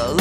Well,